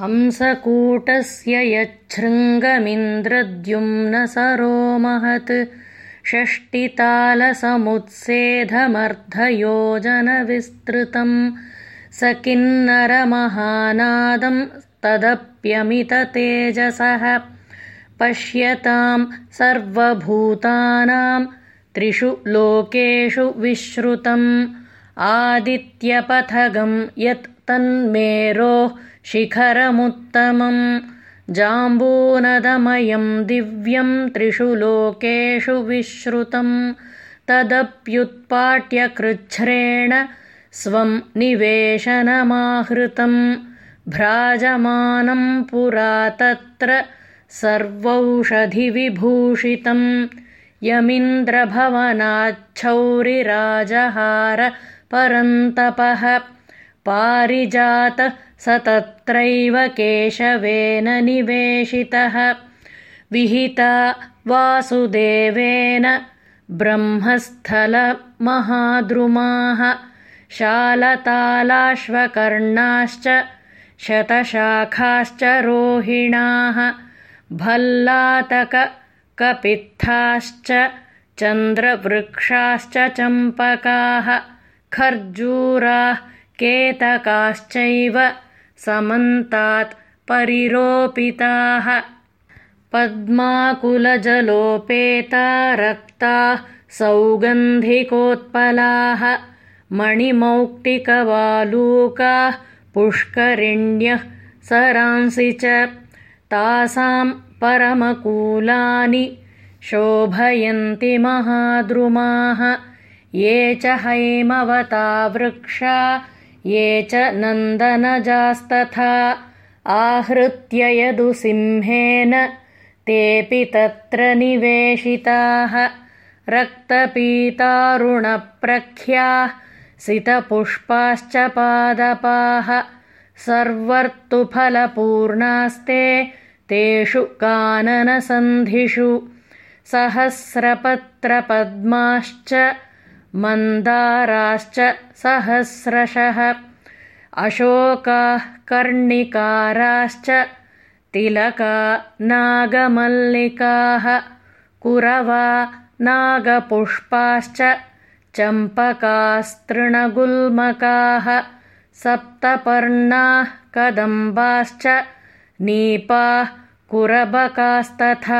हंसकूटस्य यच्छृङ्गमिन्द्रद्युम्नसरो महत् षष्टितालसमुत्सेधमर्धयोजनविस्तृतं स किन्नरमहानादं तदप्यमिततेजसः। पश्यतां सर्वभूतानां त्रिषु लोकेषु विश्रुतम् आदित्यपथगं यत् तन्मेरोः शिखरमुत्तमम् जाम्बूनदमयं दिव्यं त्रिषु लोकेषु विश्रुतम् तदप्युत्पाट्यकृच्छ्रेण स्वं निवेशनमाहृतं भ्राजमानं पुरा तत्र सर्वौषधिविभूषितं यमिन्द्रभवनाच्छौरिराजहार परन्तपः पारिजात स तत्रैव केशवेन निवेशितः। विहिता वासुदेवेन ब्रह्मस्थलमहाद्रुमाः। शालतालाश्वकर्णाश्च शतशाखाश्च रोहिणाः। भल्लातककपित्थाश्च चन्द्रवृक्षाश्च चम्पकाः। खर्जूराः केतकाश्चैव समन्तात् परिरोपिताः। पद्माकुलजलोपेता रक्ताः सौगन्धिकोत्पलाः। मणिमौक्तिकवालूकाः पुष्करिण्यः सरांसि च तासां परमकूलानि शोभयन्ति महाद्रुमाः। ये च हैमवता वृक्षा ये च नन्दनजास्तथा आहृत्य यदुसिंहेन तेऽपि तत्र निवेशिताः रक्तपीतारुणप्रख्याः सितपुष्पाश्च पादपाः सर्वर्तुफलपूर्णास्ते तेषु काननसन्धिषु सहस्रपत्रपद्माश्च मन्दाराश्च सहस्रशः। अशोकाः कर्णिकाराश्च तिलका नागमल्लिकाः। कुरवा नागपुष्पाश्च चम्पकास्तृणगुल्मकाः। सप्तपर्णाः कदम्बाश्च नीपाः कुरबकास्तथा